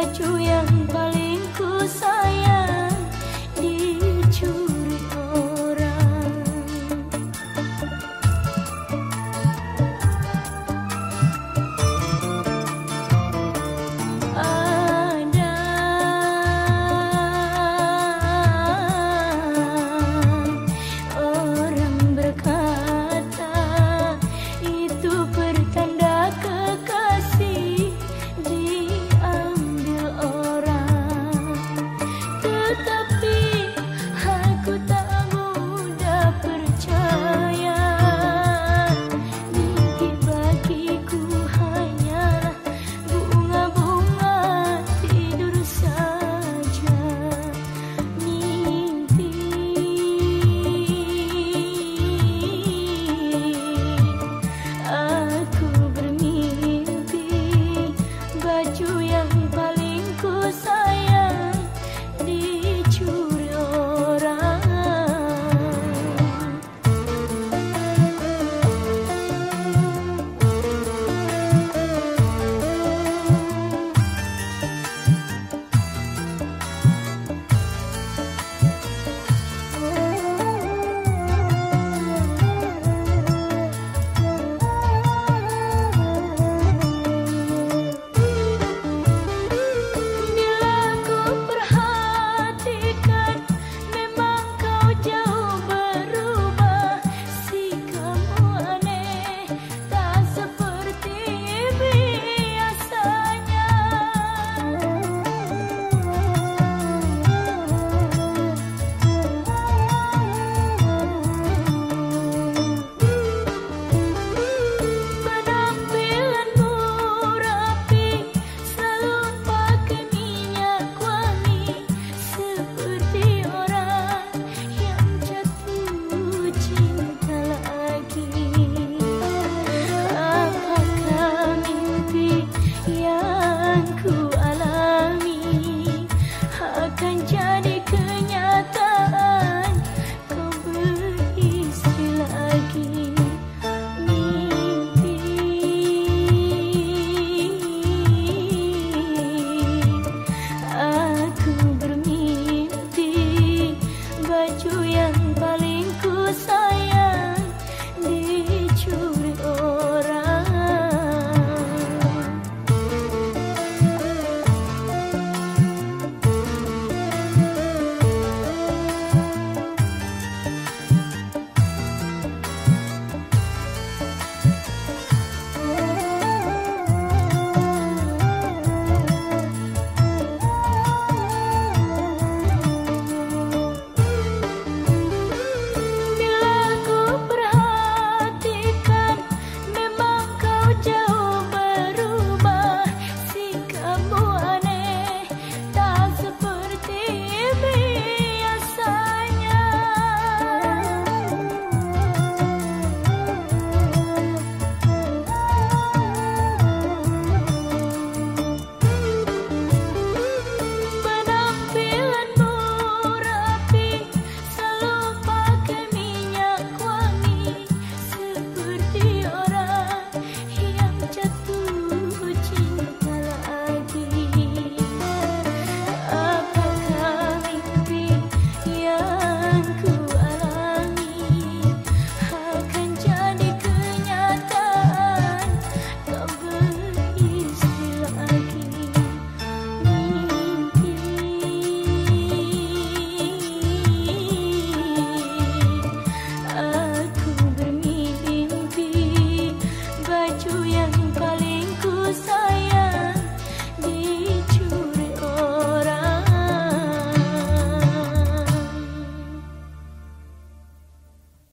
baju yang baru